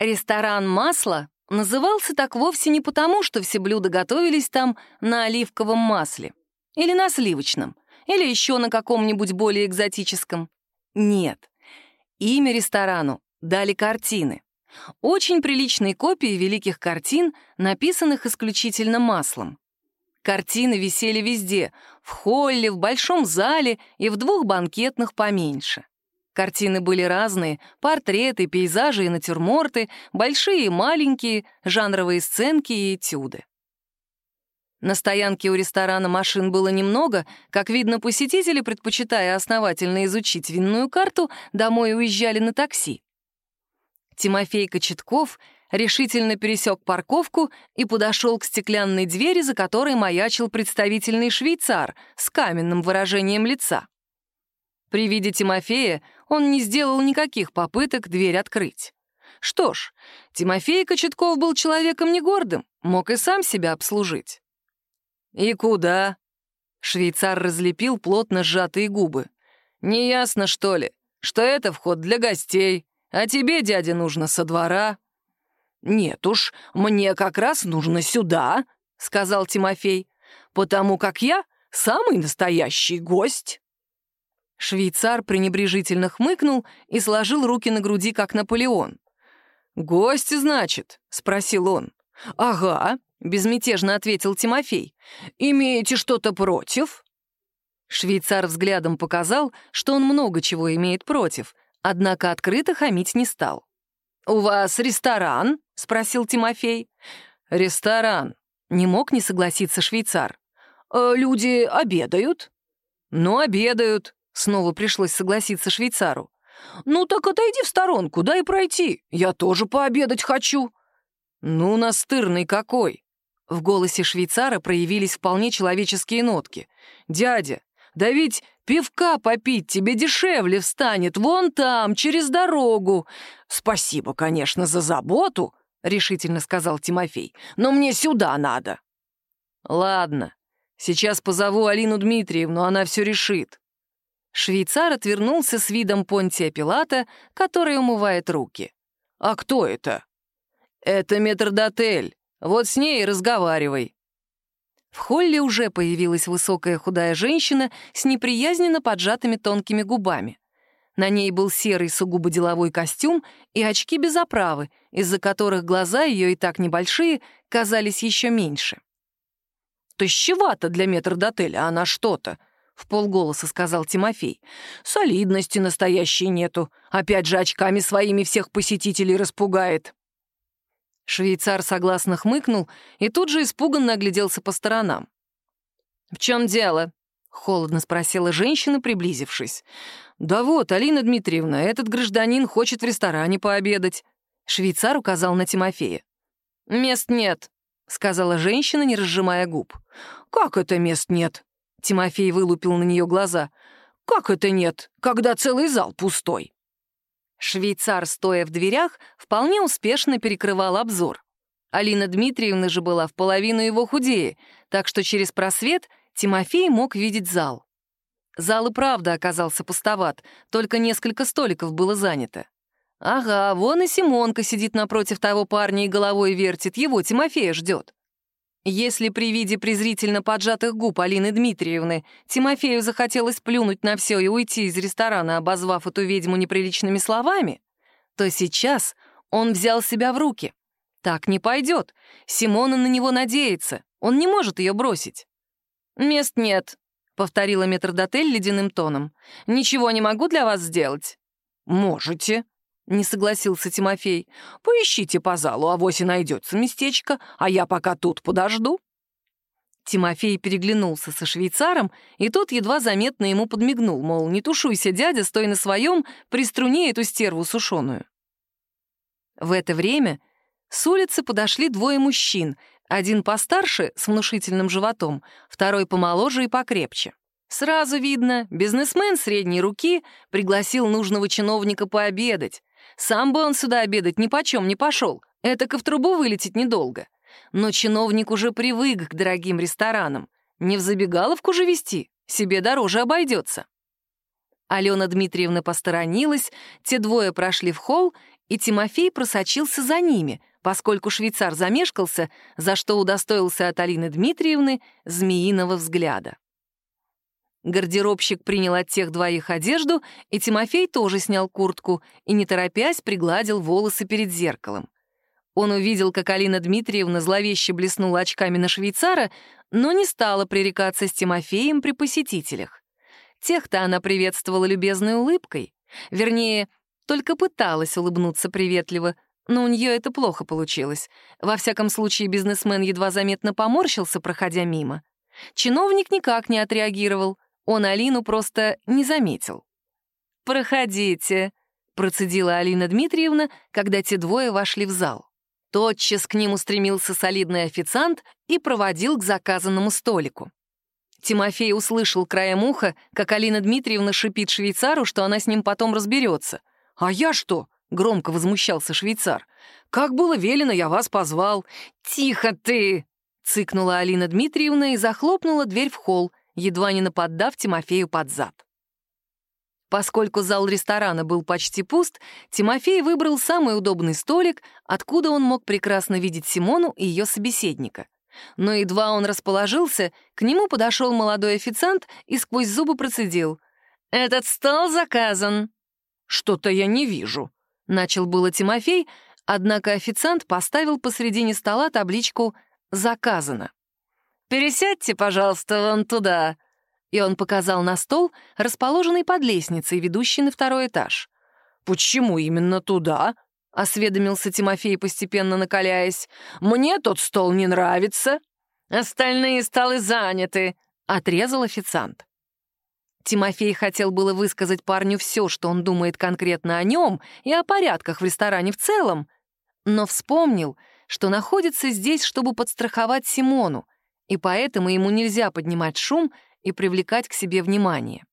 Ресторан «Масло» назывался так вовсе не потому, что все блюда готовились там на оливковом масле, или на сливочном, или еще на каком-нибудь более экзотическом. Нет. Имя ресторану дали картины. Очень приличные копии великих картин, написанных исключительно маслом. Картины висели везде — в холле, в большом зале и в двух банкетных поменьше. Картины были разные — портреты, пейзажи и натюрморты, большие и маленькие, жанровые сценки и этюды. На стоянке у ресторана машин было немного, как видно, посетители, предпочитая основательно изучить винную карту, домой уезжали на такси. Тимофей Кочетков решительно пересек парковку и подошел к стеклянной двери, за которой маячил представительный швейцар с каменным выражением лица. При виде Тимофея он не сделал никаких попыток дверь открыть. Что ж, Тимофей Кочетков был человеком не гордым, мог и сам себя обслужить. «И куда?» Швейцар разлепил плотно сжатые губы. «Неясно, что ли, что это вход для гостей, а тебе, дядя, нужно со двора». «Нет уж, мне как раз нужно сюда», — сказал Тимофей, «потому как я самый настоящий гость». Швейцар пренебрежительно хмыкнул и сложил руки на груди, как Наполеон. «Гость, значит?» — спросил он. «Ага», — безмятежно ответил Тимофей. «Имеете что-то против?» Швейцар взглядом показал, что он много чего имеет против, однако открыто хамить не стал. «У вас ресторан?» — спросил Тимофей. «Ресторан», — не мог не согласиться швейцар. «Э, «Люди обедают?» «Ну, обедают», — снова пришлось согласиться швейцару. «Ну так отойди в сторонку, дай пройти, я тоже пообедать хочу». «Ну, настырный какой!» В голосе швейцара проявились вполне человеческие нотки. «Дядя, да ведь пивка попить тебе дешевле встанет, вон там, через дорогу. Спасибо, конечно, за заботу, — решительно сказал Тимофей, — но мне сюда надо. Ладно, сейчас позову Алину Дмитриевну, она все решит. Швейцар отвернулся с видом Понтия Пилата, который умывает руки. «А кто это?» «Это метрдотель. Вот с ней и разговаривай». В холле уже появилась высокая худая женщина с неприязненно поджатыми тонкими губами. На ней был серый сугубо деловой костюм и очки без оправы, из-за которых глаза ее и так небольшие казались еще меньше. «Тащевато для метрдотеля она что-то», — в полголоса сказал Тимофей. «Солидности настоящей нету. Опять же очками своими всех посетителей распугает». Швейцар согласно хмыкнул и тут же испуганно огляделся по сторонам. «В чем дело?» — холодно спросила женщина, приблизившись. «Да вот, Алина Дмитриевна, этот гражданин хочет в ресторане пообедать». Швейцар указал на Тимофея. «Мест нет», — сказала женщина, не разжимая губ. «Как это мест нет?» Тимофей вылупил на нее глаза. «Как это нет, когда целый зал пустой?» Швейцар, стоя в дверях, вполне успешно перекрывал обзор. Алина Дмитриевна же была в половину его худее, так что через просвет Тимофей мог видеть зал. Зал и правда оказался пустоват, только несколько столиков было занято. Ага, вон и Симонка сидит напротив того парня и головой вертит, его Тимофея ждет. Если при виде презрительно поджатых губ Алины Дмитриевны Тимофею захотелось плюнуть на все и уйти из ресторана, обозвав эту ведьму неприличными словами, то сейчас он взял себя в руки. Так не пойдет. Симона на него надеется. Он не может ее бросить. «Мест нет», — повторила метрдотель ледяным тоном. «Ничего не могу для вас сделать». «Можете», — не согласился Тимофей. «Поищите по залу, авось и найдется местечко, а я пока тут подожду». Тимофей переглянулся со швейцаром, и тот едва заметно ему подмигнул, мол, не тушуйся, дядя, стой на своем, приструни эту стерву сушеную. В это время с улицы подошли двое мужчин, один постарше, с внушительным животом, второй помоложе и покрепче. Сразу видно, бизнесмен средней руки пригласил нужного чиновника пообедать, сам бы он сюда обедать ни почем не пошел, это-ка в трубу вылететь недолго. Но чиновник уже привык к дорогим ресторанам. Не в забегаловку же вести, себе дороже обойдется. Алена Дмитриевна посторонилась, те двое прошли в холл и Тимофей просочился за ними, поскольку швейцар замешкался, за что удостоился от Алины Дмитриевны змеиного взгляда. Гардеробщик принял от тех двоих одежду, и Тимофей тоже снял куртку и, не торопясь, пригладил волосы перед зеркалом. Он увидел, как Алина Дмитриевна зловеще блеснула очками на швейцара, но не стала пререкаться с Тимофеем при посетителях. Тех-то она приветствовала любезной улыбкой. Вернее, только пыталась улыбнуться приветливо, но у нее это плохо получилось. Во всяком случае, бизнесмен едва заметно поморщился, проходя мимо. Чиновник никак не отреагировал, он Алину просто не заметил. «Проходите», — процедила Алина Дмитриевна, когда те двое вошли в зал. Тотчас к ним устремился солидный официант и проводил к заказанному столику. Тимофей услышал краем уха, как Алина Дмитриевна шипит швейцару, что она с ним потом разберется. «А я что?» — громко возмущался швейцар. «Как было велено, я вас позвал». «Тихо ты!» — цыкнула Алина Дмитриевна и захлопнула дверь в холл, едва не наподдав Тимофею под зад. Поскольку зал ресторана был почти пуст, Тимофей выбрал самый удобный столик, откуда он мог прекрасно видеть Симону и ее собеседника. Но едва он расположился, к нему подошел молодой официант и сквозь зубы процедил. «Этот стол заказан». «Что-то я не вижу», — начал было Тимофей, однако официант поставил посредине стола табличку «Заказано». «Пересядьте, пожалуйста, вон туда», и он показал на стол, расположенный под лестницей, ведущей на второй этаж. «Почему именно туда?» — осведомился Тимофей, постепенно накаляясь. «Мне тот стол не нравится». «Остальные столы заняты», — отрезал официант. Тимофей хотел было высказать парню все, что он думает конкретно о нем и о порядках в ресторане в целом, но вспомнил, что находится здесь, чтобы подстраховать Симону, и поэтому ему нельзя поднимать шум и привлекать к себе внимание.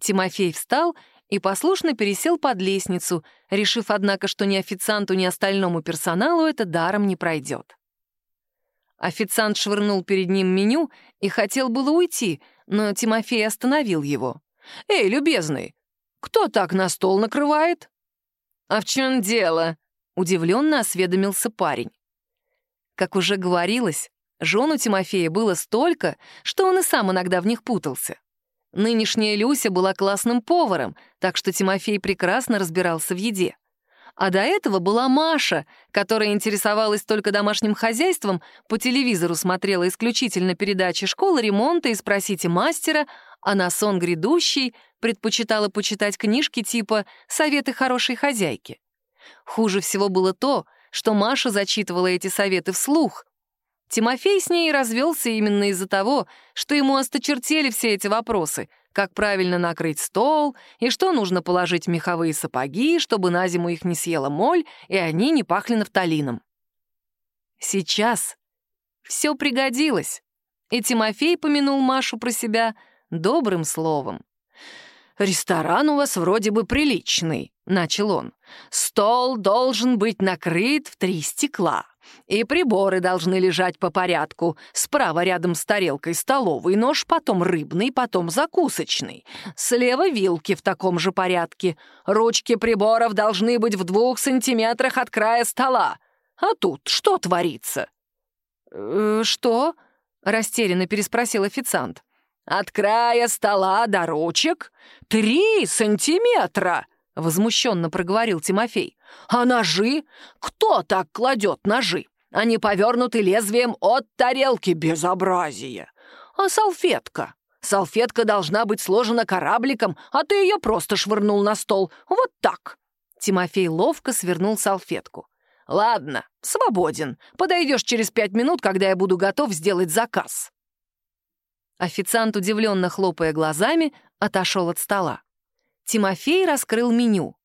Тимофей встал и послушно пересел под лестницу, решив, однако, что ни официанту, ни остальному персоналу это даром не пройдет. Официант швырнул перед ним меню и хотел было уйти, но Тимофей остановил его. «Эй, любезный, кто так на стол накрывает?» «А в чем дело?» — удивленно осведомился парень. Как уже говорилось, Жен у Тимофея было столько, что он и сам иногда в них путался. Нынешняя Люся была классным поваром, так что Тимофей прекрасно разбирался в еде. А до этого была Маша, которая интересовалась только домашним хозяйством, по телевизору смотрела исключительно передачи «Школа ремонта» и «Спросите мастера», а на сон грядущий предпочитала почитать книжки типа «Советы хорошей хозяйки». Хуже всего было то, что Маша зачитывала эти советы вслух, Тимофей с ней развелся именно из-за того, что ему осточертели все эти вопросы, как правильно накрыть стол и что нужно положить в меховые сапоги, чтобы на зиму их не съела моль и они не пахли нафталином. Сейчас все пригодилось, и Тимофей помянул Машу про себя добрым словом. «Ресторан у вас вроде бы приличный», — начал он. «Стол должен быть накрыт в три стекла. И приборы должны лежать по порядку. Справа рядом с тарелкой столовый нож, потом рыбный, потом закусочный. Слева вилки в таком же порядке. Ручки приборов должны быть в двух сантиметрах от края стола. А тут что творится? «Э, «Что?» — растерянно переспросил официант. «От края стола до ручек три сантиметра!» — возмущенно проговорил Тимофей. «А ножи? Кто так кладет ножи? Они повернуты лезвием от тарелки. Безобразие! А салфетка? Салфетка должна быть сложена корабликом, а ты ее просто швырнул на стол. Вот так!» Тимофей ловко свернул салфетку. «Ладно, свободен. Подойдешь через пять минут, когда я буду готов сделать заказ». Официант, удивленно хлопая глазами, отошел от стола. Тимофей раскрыл меню.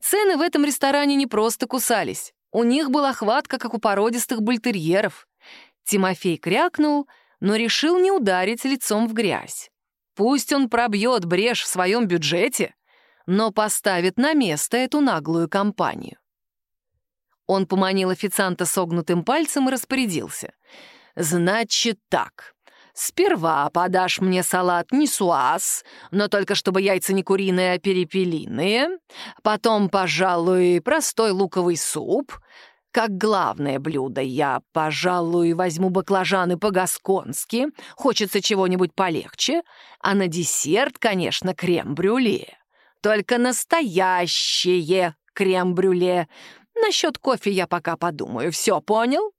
Цены в этом ресторане не просто кусались. У них была хватка, как у породистых бультерьеров. Тимофей крякнул, но решил не ударить лицом в грязь. Пусть он пробьет брешь в своем бюджете, но поставит на место эту наглую компанию. Он поманил официанта согнутым пальцем и распорядился. «Значит так, Сперва подашь мне салат нисуаз, но только чтобы яйца не куриные, а перепелиные. Потом, пожалуй, простой луковый суп. Как главное блюдо я, пожалуй, возьму баклажаны по-гасконски. Хочется чего-нибудь полегче. А на десерт, конечно, крем-брюле. Только настоящее крем-брюле. Насчет кофе я пока подумаю. Все понял?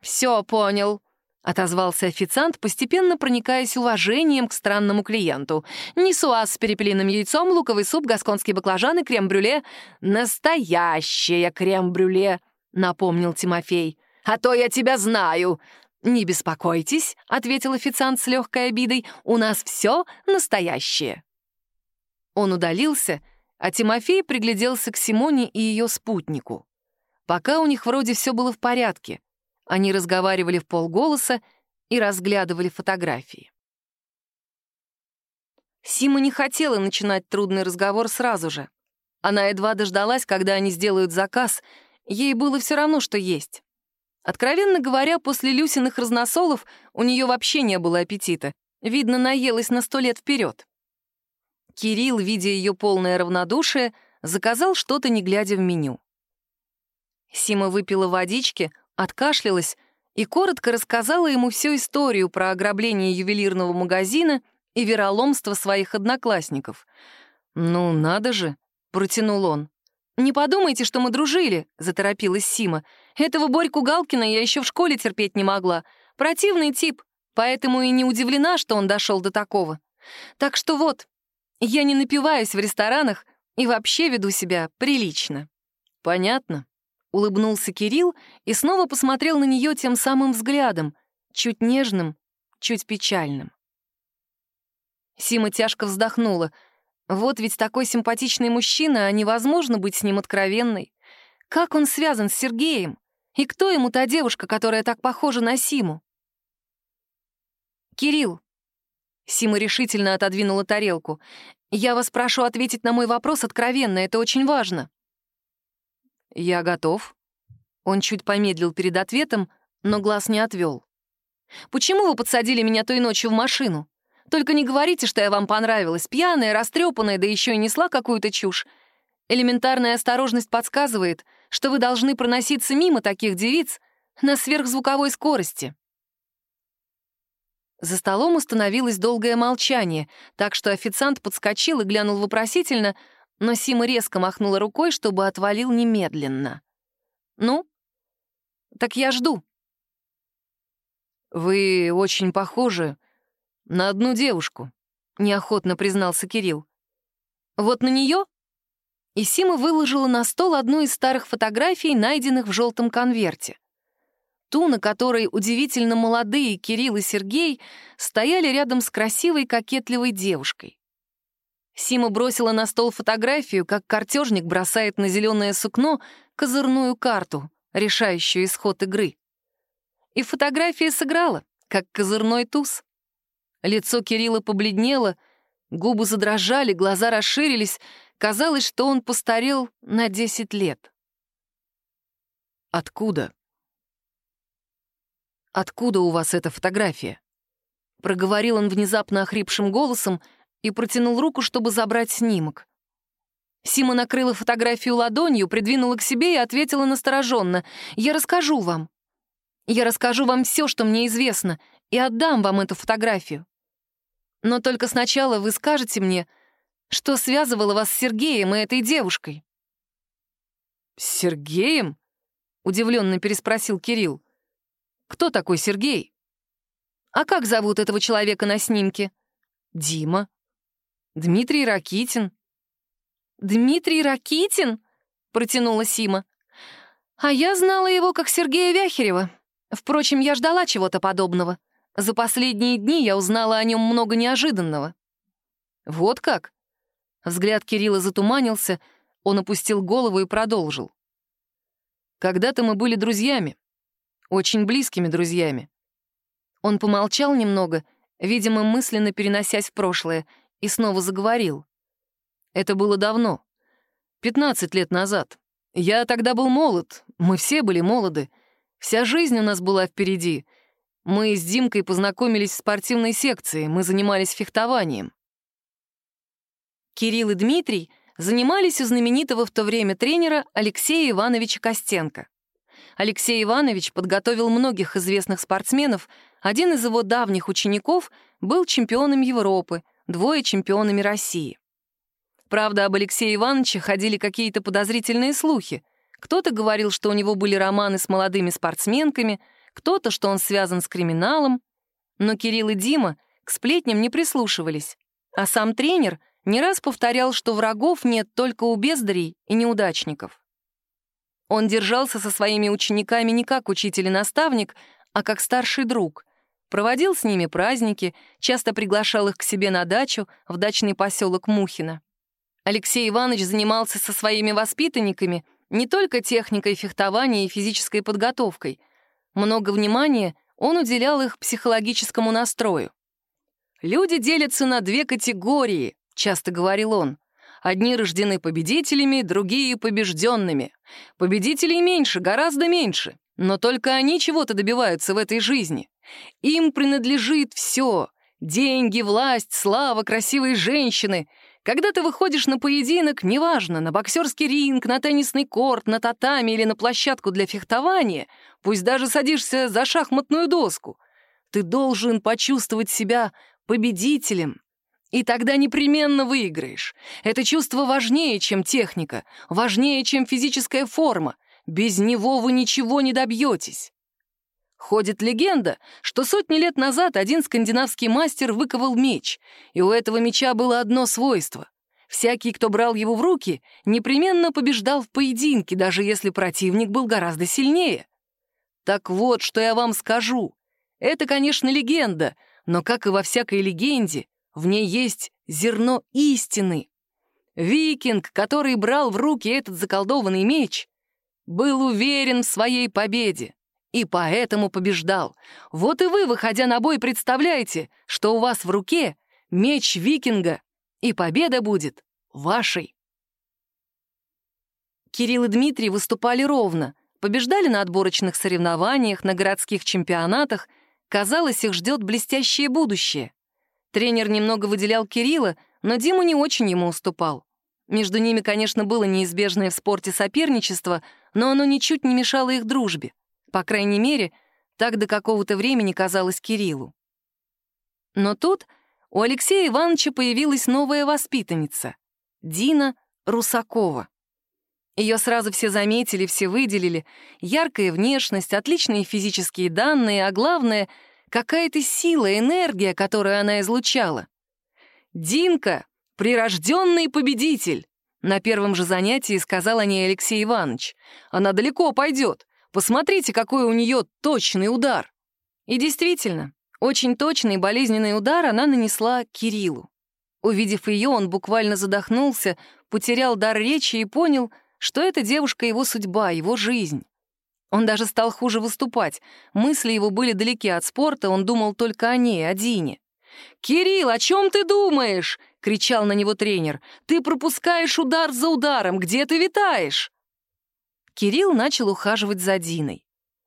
Все понял, отозвался официант, постепенно проникаясь уважением к странному клиенту. Нисуаз с перепелиным яйцом, луковый суп, гасконские баклажаны, крем-брюле. Настоящее крем-брюле, напомнил Тимофей. А то я тебя знаю. «Не беспокойтесь», — ответил официант с легкой обидой, — «у нас все настоящее». Он удалился, а Тимофей пригляделся к Симоне и ее спутнику. Пока у них вроде все было в порядке. Они разговаривали в полголоса и разглядывали фотографии. Сима не хотела начинать трудный разговор сразу же. Она едва дождалась, когда они сделают заказ, ей было все равно, что есть. Откровенно говоря, после Люсиных разносолов у нее вообще не было аппетита. Видно, наелась на сто лет вперед. Кирилл, видя ее полное равнодушие, заказал что-то, не глядя в меню. Сима выпила водички, откашлялась и коротко рассказала ему всю историю про ограбление ювелирного магазина и вероломство своих одноклассников. «Ну, надо же», — протянул он. «Не подумайте, что мы дружили», — заторопилась Сима. «Этого Борьку Галкина я еще в школе терпеть не могла. Противный тип, поэтому и не удивлена, что он дошел до такого. Так что вот, я не напиваюсь в ресторанах и вообще веду себя прилично». «Понятно», Улыбнулся Кирилл и снова посмотрел на нее тем самым взглядом, чуть нежным, чуть печальным. Сима тяжко вздохнула. Вот ведь такой симпатичный мужчина, а невозможно быть с ним откровенной. Как он связан с Сергеем? И кто ему та девушка, которая так похожа на Симу? «Кирилл», — Сима решительно отодвинула тарелку, «я вас прошу ответить на мой вопрос откровенно, это очень важно». «Я готов». Он чуть помедлил перед ответом, но глаз не отвел. «Почему вы подсадили меня той ночью в машину? Только не говорите, что я вам понравилась, пьяная, растрепанная, да еще и несла какую-то чушь. Элементарная осторожность подсказывает, что вы должны проноситься мимо таких девиц на сверхзвуковой скорости». За столом установилось долгое молчание, так что официант подскочил и глянул вопросительно — но Сима резко махнула рукой, чтобы отвалил немедленно. «Ну? Так я жду». «Вы очень похожи на одну девушку», — неохотно признался Кирилл. «Вот на нее?» И Сима выложила на стол одну из старых фотографий, найденных в желтом конверте. Ту, на которой удивительно молодые Кирилл и Сергей стояли рядом с красивой кокетливой девушкой. Сима бросила на стол фотографию, как картежник бросает на зеленое сукно козырную карту, решающую исход игры. И фотография сыграла, как козырной туз. Лицо Кирилла побледнело, губы задрожали, глаза расширились. Казалось, что он постарел на 10 лет. «Откуда?» «Откуда у вас эта фотография?» Проговорил он внезапно охрипшим голосом — и протянул руку, чтобы забрать снимок. Сима накрыла фотографию ладонью, придвинула к себе и ответила настороженно. «Я расскажу вам. Я расскажу вам все, что мне известно, и отдам вам эту фотографию. Но только сначала вы скажете мне, что связывало вас с Сергеем и этой девушкой». «С Сергеем?» — удивленно переспросил Кирилл. «Кто такой Сергей?» «А как зовут этого человека на снимке?» «Дима», Дмитрий Ракитин». «Дмитрий Ракитин?» — протянула Сима. «А я знала его как Сергея Вяхерева. Впрочем, я ждала чего-то подобного. За последние дни я узнала о нем много неожиданного». «Вот как?» Взгляд Кирилла затуманился, он опустил голову и продолжил. «Когда-то мы были друзьями, очень близкими друзьями». Он помолчал немного, видимо, мысленно переносясь в прошлое, и снова заговорил. Это было давно, 15 лет назад. Я тогда был молод, мы все были молоды. Вся жизнь у нас была впереди. Мы с Димкой познакомились в спортивной секции, мы занимались фехтованием. Кирилл и Дмитрий занимались у знаменитого в то время тренера Алексея Ивановича Костенко. Алексей Иванович подготовил многих известных спортсменов, один из его давних учеников был чемпионом Европы, двое чемпионами России. Правда, об Алексее Ивановиче ходили какие-то подозрительные слухи. Кто-то говорил, что у него были романы с молодыми спортсменками, кто-то, что он связан с криминалом. Но Кирилл и Дима к сплетням не прислушивались. А сам тренер не раз повторял, что врагов нет только у бездарей и неудачников. Он держался со своими учениками не как учитель и наставник, а как старший друг. Проводил с ними праздники, часто приглашал их к себе на дачу в дачный поселок Мухино. Алексей Иванович занимался со своими воспитанниками не только техникой фехтования и физической подготовкой. Много внимания он уделял их психологическому настрою. «Люди делятся на две категории», — часто говорил он. «Одни рождены победителями, другие — побежденными. Победителей меньше, гораздо меньше, но только они чего-то добиваются в этой жизни. Им принадлежит все — деньги, власть, слава, красивые женщины — когда ты выходишь на поединок, неважно, на боксерский ринг, на теннисный корт, на татами или на площадку для фехтования, пусть даже садишься за шахматную доску, ты должен почувствовать себя победителем. И тогда непременно выиграешь. Это чувство важнее, чем техника, важнее, чем физическая форма. Без него вы ничего не добьетесь. Ходит легенда, что сотни лет назад один скандинавский мастер выковал меч, и у этого меча было одно свойство. Всякий, кто брал его в руки, непременно побеждал в поединке, даже если противник был гораздо сильнее. Так вот, что я вам скажу. Это, конечно, легенда, но, как и во всякой легенде, в ней есть зерно истины. Викинг, который брал в руки этот заколдованный меч, был уверен в своей победе и поэтому побеждал. Вот и вы, выходя на бой, представляете, что у вас в руке меч викинга, и победа будет вашей. Кирилл и Дмитрий выступали ровно, побеждали на отборочных соревнованиях, на городских чемпионатах. Казалось, их ждет блестящее будущее. Тренер немного выделял Кирилла, но Дима не очень ему уступал. Между ними, конечно, было неизбежное в спорте соперничество, но оно ничуть не мешало их дружбе. По крайней мере, так до какого-то времени казалось Кириллу. Но тут у Алексея Ивановича появилась новая воспитанница — Дина Русакова. Ее сразу все заметили, все выделили. Яркая внешность, отличные физические данные, а главное — какая-то сила, энергия, которую она излучала. «Динка — прирожденный победитель!» На первом же занятии сказал о ней Алексей Иванович. «Она далеко пойдет. Посмотрите, какой у нее точный удар!» И действительно, очень точный болезненный удар она нанесла Кириллу. Увидев ее, он буквально задохнулся, потерял дар речи и понял, что эта девушка — его судьба, его жизнь. Он даже стал хуже выступать. Мысли его были далеки от спорта, он думал только о ней, о Дине. «Кирилл, о чем ты думаешь?» — кричал на него тренер. «Ты пропускаешь удар за ударом. Где ты витаешь?» Кирилл начал ухаживать за Диной.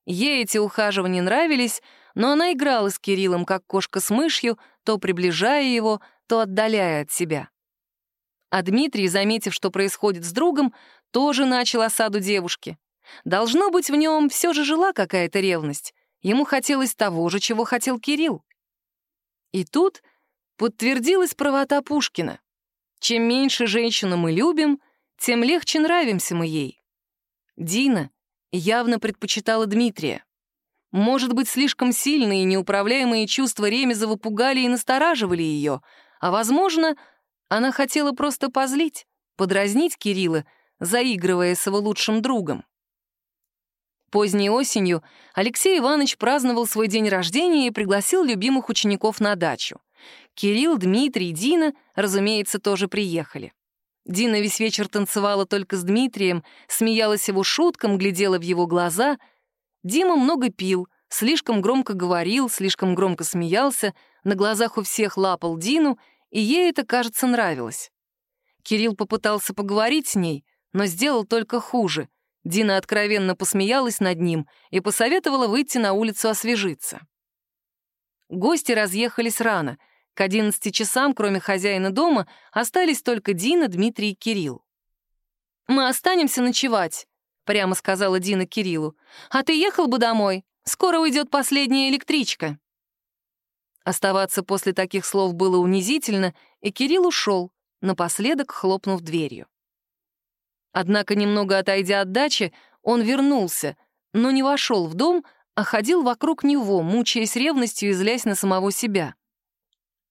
Ей эти ухаживания нравились, но она играла с Кириллом, как кошка с мышью, то приближая его, то отдаляя от себя. А Дмитрий, заметив, что происходит с другом, тоже начал осаду девушки. Должно быть, в нем все же жила какая-то ревность. Ему хотелось того же, чего хотел Кирилл. И тут подтвердилась правота Пушкина. Чем меньше женщину мы любим, тем легче нравимся мы ей. Дина явно предпочитала Дмитрия. Может быть, слишком сильные и неуправляемые чувства Ремезова пугали и настораживали ее, а, возможно, она хотела просто позлить, подразнить Кирилла, заигрывая с его лучшим другом. Поздней осенью Алексей Иванович праздновал свой день рождения и пригласил любимых учеников на дачу. Кирилл, Дмитрий, Дина, разумеется, тоже приехали. Дина весь вечер танцевала только с Дмитрием, смеялась его шуткам, глядела в его глаза. Дима много пил, слишком громко говорил, слишком громко смеялся, на глазах у всех лапал Дину, и ей это, кажется, нравилось. Кирилл попытался поговорить с ней, но сделал только хуже. Дина откровенно посмеялась над ним и посоветовала выйти на улицу освежиться. Гости разъехались рано. К 11 часам, кроме хозяина дома, остались только Дина, Дмитрий и Кирилл. «Мы останемся ночевать», — прямо сказала Дина Кириллу. «А ты ехал бы домой? Скоро уйдет последняя электричка». Оставаться после таких слов было унизительно, и Кирилл ушел, напоследок хлопнув дверью. Однако, немного отойдя от дачи, он вернулся, но не вошел в дом, а ходил вокруг него, мучаясь ревностью и злясь на самого себя.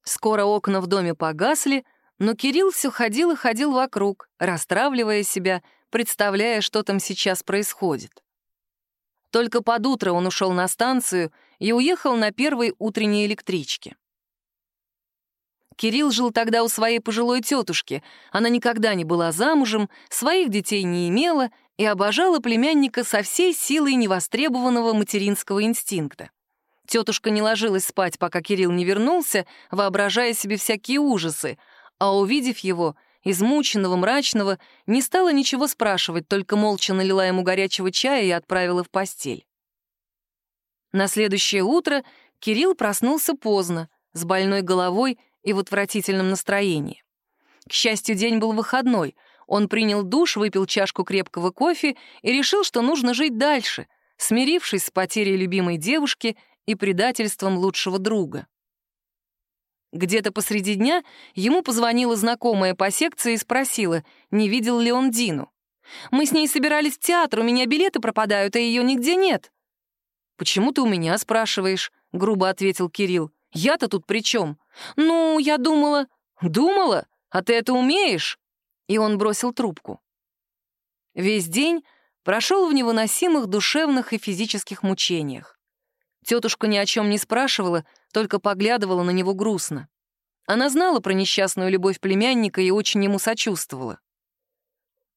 Скоро окна в доме погасли, но Кирилл все ходил и ходил вокруг, расстравливая себя, представляя, что там сейчас происходит. Только под утро он ушел на станцию и уехал на первой утренней электричке. Кирилл жил тогда у своей пожилой тетушки. Она никогда не была замужем, своих детей не имела и обожала племянника со всей силой невостребованного материнского инстинкта. Тетушка не ложилась спать, пока Кирилл не вернулся, воображая себе всякие ужасы, а увидев его, измученного, мрачного, не стала ничего спрашивать, только молча налила ему горячего чая и отправила в постель. На следующее утро Кирилл проснулся поздно, с больной головой и в отвратительном настроении. К счастью, день был выходной. Он принял душ, выпил чашку крепкого кофе и решил, что нужно жить дальше, смирившись с потерей любимой девушки и предательством лучшего друга. Где-то посреди дня ему позвонила знакомая по секции и спросила, не видел ли он Дину. «Мы с ней собирались в театр, у меня билеты пропадают, а ее нигде нет». «Почему ты у меня спрашиваешь?» — грубо ответил Кирилл. Я-то тут при чем? Ну, я думала... Думала? А ты это умеешь? И он бросил трубку. Весь день прошел в невыносимых душевных и физических мучениях. Тетушка ни о чем не спрашивала, только поглядывала на него грустно. Она знала про несчастную любовь племянника и очень ему сочувствовала.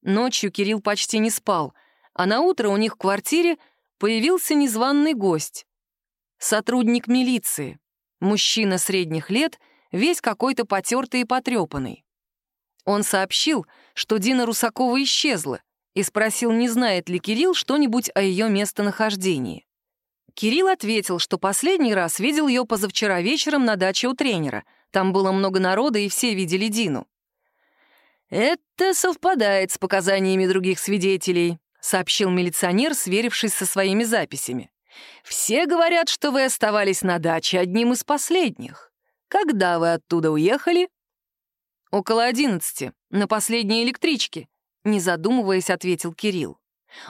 Ночью Кирилл почти не спал, а на утро у них в квартире появился незваный гость. Сотрудник милиции. Мужчина средних лет, весь какой-то потертый и потрепанный. Он сообщил, что Дина Русакова исчезла, и спросил, не знает ли Кирилл что-нибудь о ее местонахождении. Кирилл ответил, что последний раз видел ее позавчера вечером на даче у тренера. Там было много народа, и все видели Дину. «Это совпадает с показаниями других свидетелей», — сообщил милиционер, сверившись со своими записями. Все говорят, что вы оставались на даче одним из последних. Когда вы оттуда уехали? Около одиннадцати, на последней электричке, не задумываясь, ответил Кирилл.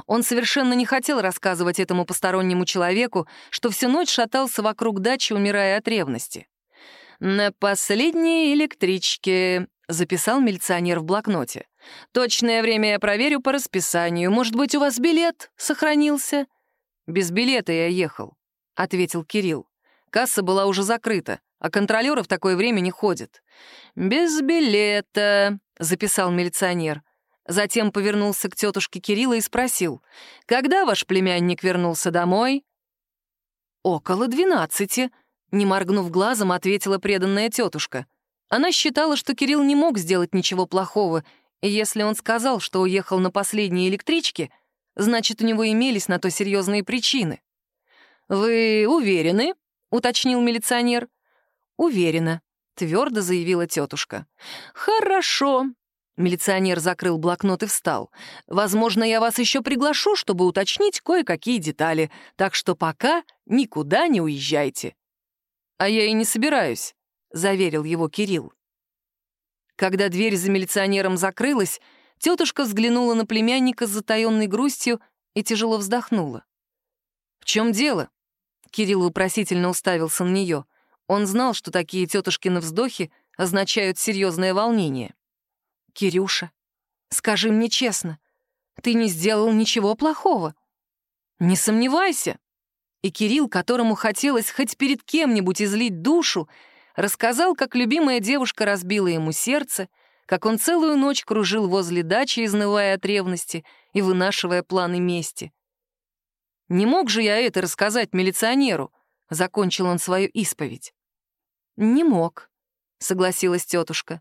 Он совершенно не хотел рассказывать этому постороннему человеку, что всю ночь шатался вокруг дачи, умирая от ревности. «На последней электричке», — записал милиционер в блокноте. «Точное время я проверю по расписанию. Может быть, у вас билет сохранился?» «Без билета я ехал», — ответил Кирилл. Касса была уже закрыта, а контролеры в такое время не ходят. «Без билета», — записал милиционер. Затем повернулся к тетушке Кирилла и спросил, «Когда ваш племянник вернулся домой?» «Около двенадцати», — не моргнув глазом, ответила преданная тетушка. Она считала, что Кирилл не мог сделать ничего плохого, и если он сказал, что уехал на последней электричке — Значит, у него имелись на то серьезные причины. «Вы уверены?» — уточнил милиционер. «Уверена», — твердо заявила тетушка. «Хорошо». Милиционер закрыл блокнот и встал. «Возможно, я вас еще приглашу, чтобы уточнить кое-какие детали, так что пока никуда не уезжайте». «А я и не собираюсь», — заверил его Кирилл. Когда дверь за милиционером закрылась, Тетушка взглянула на племянника с затаённой грустью и тяжело вздохнула. «В чем дело?» Кирилл вопросительно уставился на нее. Он знал, что такие тетушкины вздохи означают серьезное волнение. «Кирюша, скажи мне честно, ты не сделал ничего плохого?» «Не сомневайся». И Кирилл, которому хотелось хоть перед кем-нибудь излить душу, рассказал, как любимая девушка разбила ему сердце — как он целую ночь кружил возле дачи, изнывая от ревности и вынашивая планы мести. «Не мог же я это рассказать милиционеру?» — закончил он свою исповедь. «Не мог», — согласилась тетушка.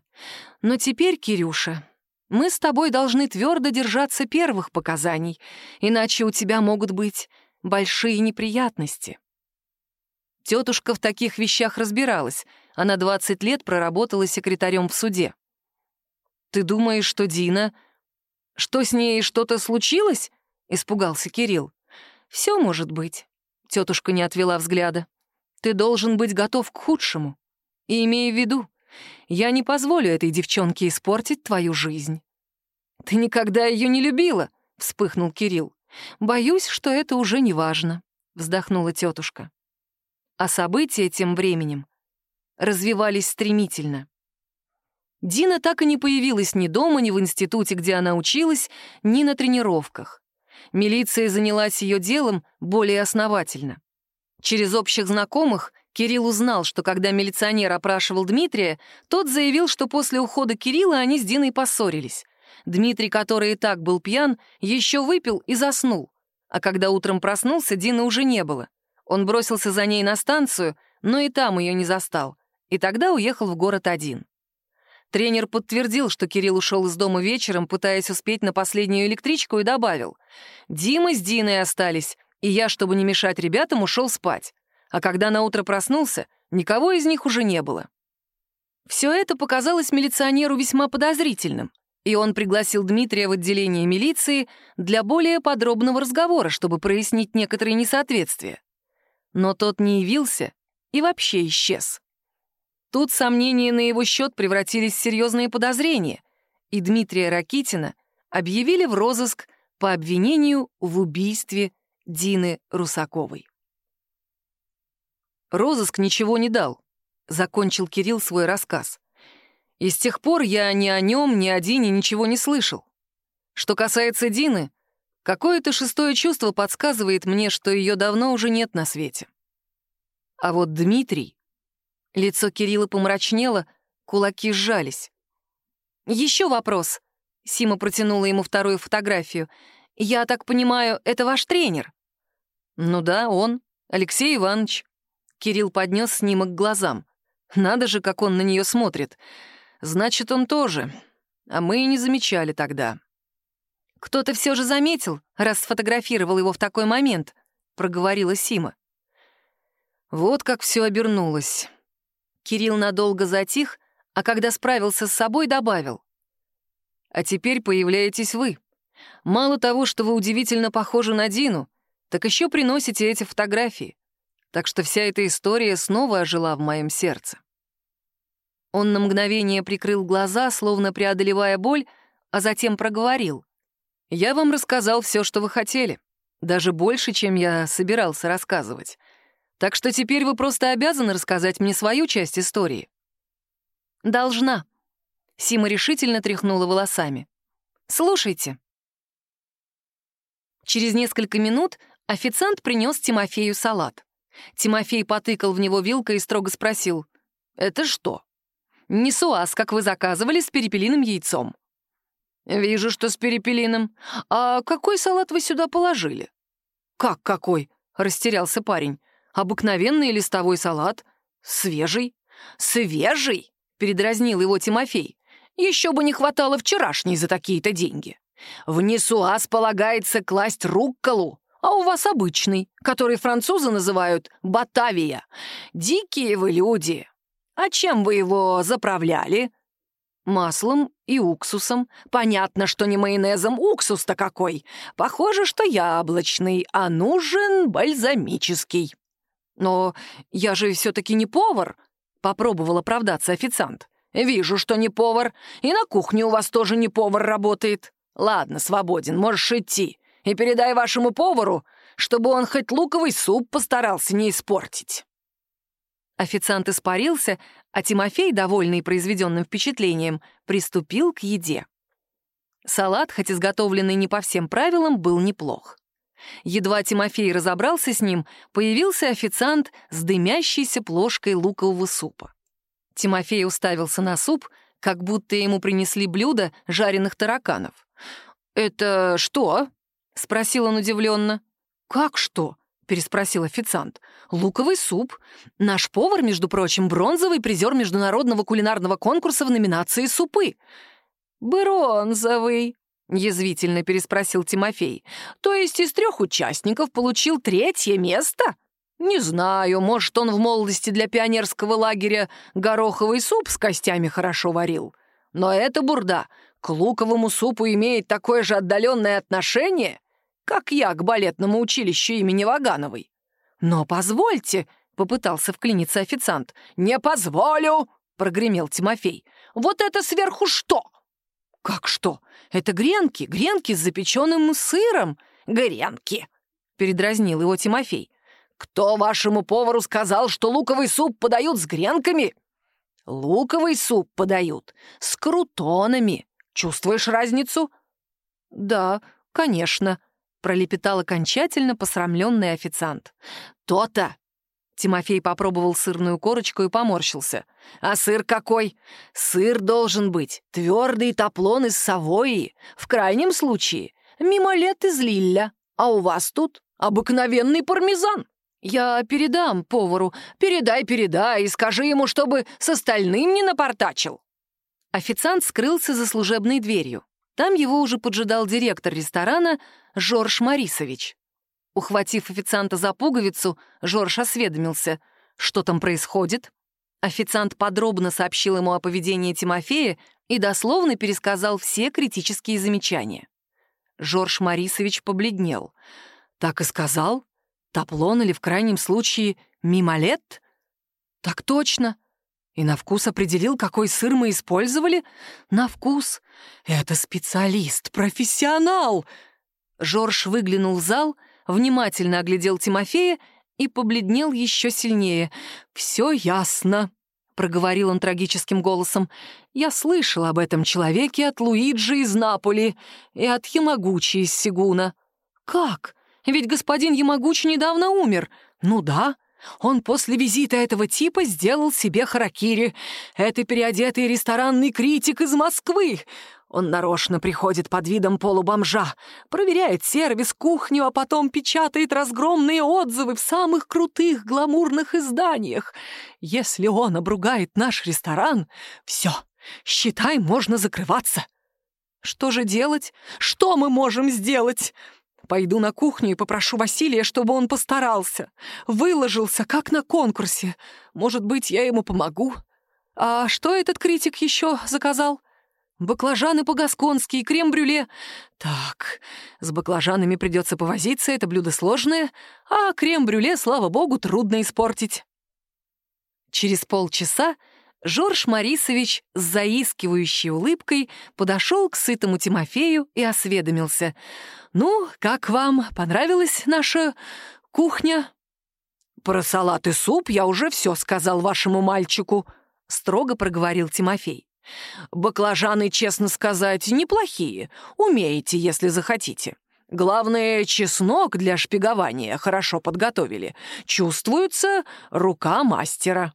«Но теперь, Кирюша, мы с тобой должны твердо держаться первых показаний, иначе у тебя могут быть большие неприятности». Тетушка в таких вещах разбиралась. Она 20 лет проработала секретарем в суде. «Ты думаешь, что Дина... Что с ней что-то случилось?» — испугался Кирилл. «Все может быть». Тетушка не отвела взгляда. «Ты должен быть готов к худшему. И имей в виду, я не позволю этой девчонке испортить твою жизнь». «Ты никогда ее не любила», — вспыхнул Кирилл. «Боюсь, что это уже не важно», — вздохнула тетушка. А события тем временем развивались стремительно. Дина так и не появилась ни дома, ни в институте, где она училась, ни на тренировках. Милиция занялась ее делом более основательно. Через общих знакомых Кирилл узнал, что когда милиционер опрашивал Дмитрия, тот заявил, что после ухода Кирилла они с Диной поссорились. Дмитрий, который и так был пьян, еще выпил и заснул. А когда утром проснулся, Дины уже не было. Он бросился за ней на станцию, но и там ее не застал. И тогда уехал в город один. Тренер подтвердил, что Кирилл ушел из дома вечером, пытаясь успеть на последнюю электричку, и добавил. «Дима с Диной остались, и я, чтобы не мешать ребятам, ушел спать. А когда наутро проснулся, никого из них уже не было». Все это показалось милиционеру весьма подозрительным, и он пригласил Дмитрия в отделение милиции для более подробного разговора, чтобы прояснить некоторые несоответствия. Но тот не явился и вообще исчез. Тут сомнения на его счет превратились в серьезные подозрения, и Дмитрия Ракитина объявили в розыск по обвинению в убийстве Дины Русаковой. Розыск ничего не дал, закончил Кирилл свой рассказ. И с тех пор я ни о нем, ни о Дине ничего не слышал. Что касается Дины, какое-то шестое чувство подсказывает мне, что ее давно уже нет на свете. А вот Дмитрий Лицо Кирилла помрачнело, кулаки сжались. «Еще вопрос», — Сима протянула ему вторую фотографию. «Я так понимаю, это ваш тренер?» «Ну да, он, Алексей Иванович». Кирилл поднес снимок к глазам. «Надо же, как он на нее смотрит. Значит, он тоже. А мы и не замечали тогда». «Кто-то все же заметил, раз сфотографировал его в такой момент», — проговорила Сима. Вот как все обернулось. Кирилл надолго затих, а когда справился с собой, добавил. «А теперь появляетесь вы. Мало того, что вы удивительно похожи на Дину, так еще приносите эти фотографии. Так что вся эта история снова ожила в моем сердце». Он на мгновение прикрыл глаза, словно преодолевая боль, а затем проговорил. «Я вам рассказал все, что вы хотели. Даже больше, чем я собирался рассказывать. Так что теперь вы просто обязаны рассказать мне свою часть истории». «Должна». Сима решительно тряхнула волосами. «Слушайте». Через несколько минут официант принес Тимофею салат. Тимофей потыкал в него вилкой и строго спросил. «Это что?» «Несуаз, как вы заказывали, с перепелиным яйцом». «Вижу, что с перепелиным. А какой салат вы сюда положили?» «Как какой?» — растерялся парень. Обыкновенный листовой салат. Свежий. Свежий? Передразнил его Тимофей. Еще бы не хватало вчерашней за такие-то деньги. В Несуаз полагается класть рукколу, а у вас обычный, который французы называют батавия. Дикие вы люди. А чем вы его заправляли? Маслом и уксусом. Понятно, что не майонезом, уксус-то какой. Похоже, что яблочный, а нужен бальзамический. «Но я же все-таки не повар», — попробовал оправдаться официант. «Вижу, что не повар, и на кухне у вас тоже не повар работает. Ладно, свободен, можешь идти. И передай вашему повару, чтобы он хоть луковый суп постарался не испортить». Официант испарился, а Тимофей, довольный произведенным впечатлением, приступил к еде. Салат, хоть изготовленный не по всем правилам, был неплох. Едва Тимофей разобрался с ним, появился официант с дымящейся плошкой лукового супа. Тимофей уставился на суп, как будто ему принесли блюдо жареных тараканов. «Это что?» — спросил он удивленно. «Как что?» — переспросил официант. «Луковый суп. Наш повар, между прочим, бронзовый призер международного кулинарного конкурса в номинации «Супы». «Бронзовый», — язвительно переспросил Тимофей. «То есть из трех участников получил третье место? «Не знаю, может, он в молодости для пионерского лагеря гороховый суп с костями хорошо варил. Но эта бурда к луковому супу имеет такое же отдаленное отношение, как я к балетному училищу имени Вагановой. Но позвольте, — попытался вклиниться официант. «Не позволю!» — прогремел Тимофей. «Вот это сверху что?» «Как что? Это гренки, гренки с запеченным сыром». «Гренки!» — передразнил его Тимофей. «Кто вашему повару сказал, что луковый суп подают с гренками?» «Луковый суп подают с крутонами. Чувствуешь разницу?» «Да, конечно», — пролепетал окончательно посрамленный официант. «То-то!» Тимофей попробовал сырную корочку и поморщился. «А сыр какой? Сыр должен быть твердый топлон из Савойи, в крайнем случае мимолет из Лилля, а у вас тут обыкновенный пармезан». «Я передам повару. Передай, передай, и скажи ему, чтобы с остальным не напортачил». Официант скрылся за служебной дверью. Там его уже поджидал директор ресторана Жорж Марисович. Ухватив официанта за пуговицу, Жорж осведомился, что там происходит. Официант подробно сообщил ему о поведении Тимофея и дословно пересказал все критические замечания. Жорж Марисович побледнел. «Так и сказал? Таплон или, в крайнем случае, мимолет? Так точно. И на вкус определил, какой сыр мы использовали? На вкус. Это специалист, профессионал. Жорж выглянул в зал, внимательно оглядел Тимофея и побледнел еще сильнее. «Все ясно», — проговорил он трагическим голосом. «Я слышал об этом человеке от Луиджи из Наполи и от Ямагучи из Сигуна». «Как? Ведь господин Ямагучи недавно умер. Ну да, он после визита этого типа сделал себе харакири. Это переодетый ресторанный критик из Москвы. Он нарочно приходит под видом полубомжа, проверяет сервис, кухню, а потом печатает разгромные отзывы в самых крутых гламурных изданиях. Если он обругает наш ресторан, все, считай, можно закрываться. Что же делать? Что мы можем сделать? Пойду на кухню и попрошу Василия, чтобы он постарался. Выложился, как на конкурсе. Может быть, я ему помогу. А что этот критик еще заказал? Баклажаны по-гасконски и крем-брюле. Так, с баклажанами придется повозиться, это блюдо сложное, а крем-брюле, слава богу, трудно испортить. Через полчаса Жорж Марисович с заискивающей улыбкой подошел к сытому Тимофею и осведомился. «Ну, как вам? Понравилась наша кухня?» «Про салат и суп я уже все сказал вашему мальчику», — строго проговорил Тимофей. «Баклажаны, честно сказать, неплохие. Умеете, если захотите. Главное, чеснок для шпигования хорошо подготовили. Чувствуется рука мастера».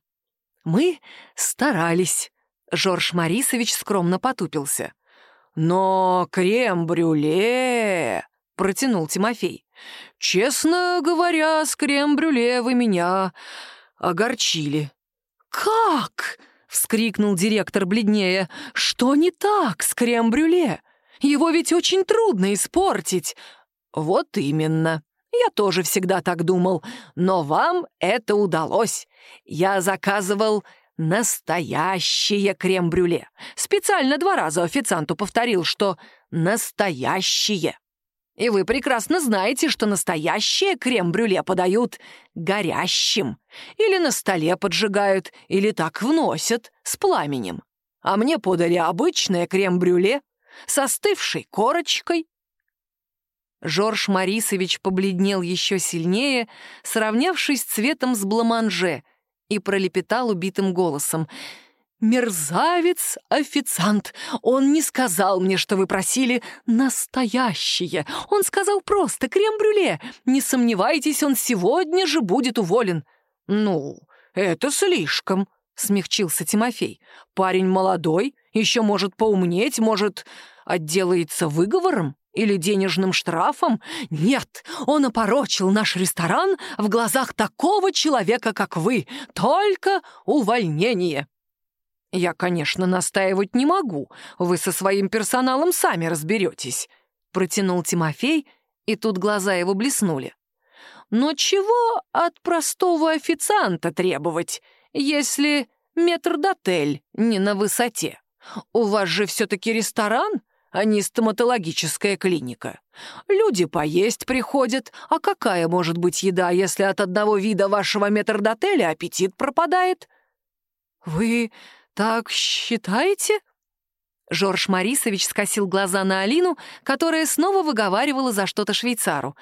Мы старались. Жорж Марисович скромно потупился. «Но крем-брюле...» — протянул Тимофей. «Честно говоря, с крем-брюле вы меня огорчили». «Как?» — вскрикнул директор бледнее. «Что не так с крем-брюле? Его ведь очень трудно испортить». «Вот именно. Я тоже всегда так думал. Но вам это удалось. Я заказывал настоящее крем-брюле. Специально два раза официанту повторил, что настоящее. И вы прекрасно знаете, что настоящее крем-брюле подают горящим. Или на столе поджигают, или так вносят, с пламенем. А мне подали обычное крем-брюле с остывшей корочкой, Жорж Марисович побледнел еще сильнее, сравнявшись цветом с бламанже, и пролепетал убитым голосом. «Мерзавец, официант! Он не сказал мне, что вы просили настоящее. Он сказал просто крем-брюле. Не сомневайтесь, он сегодня же будет уволен». «Ну, это слишком», — смягчился Тимофей. «Парень молодой, еще может поумнеть, может, отделается выговором». Или денежным штрафом? Нет, он опорочил наш ресторан в глазах такого человека, как вы. Только увольнение. Я, конечно, настаивать не могу. Вы со своим персоналом сами разберетесь. Протянул Тимофей, и тут глаза его блеснули. Но чего от простого официанта требовать, если метрдотель не на высоте? У вас же все-таки ресторан, а не стоматологическая клиника. Люди поесть приходят, а какая может быть еда, если от одного вида вашего метрдотеля аппетит пропадает? Вы так считаете? Жорж Марисович скосил глаза на Алину, которая снова выговаривала за что-то швейцару.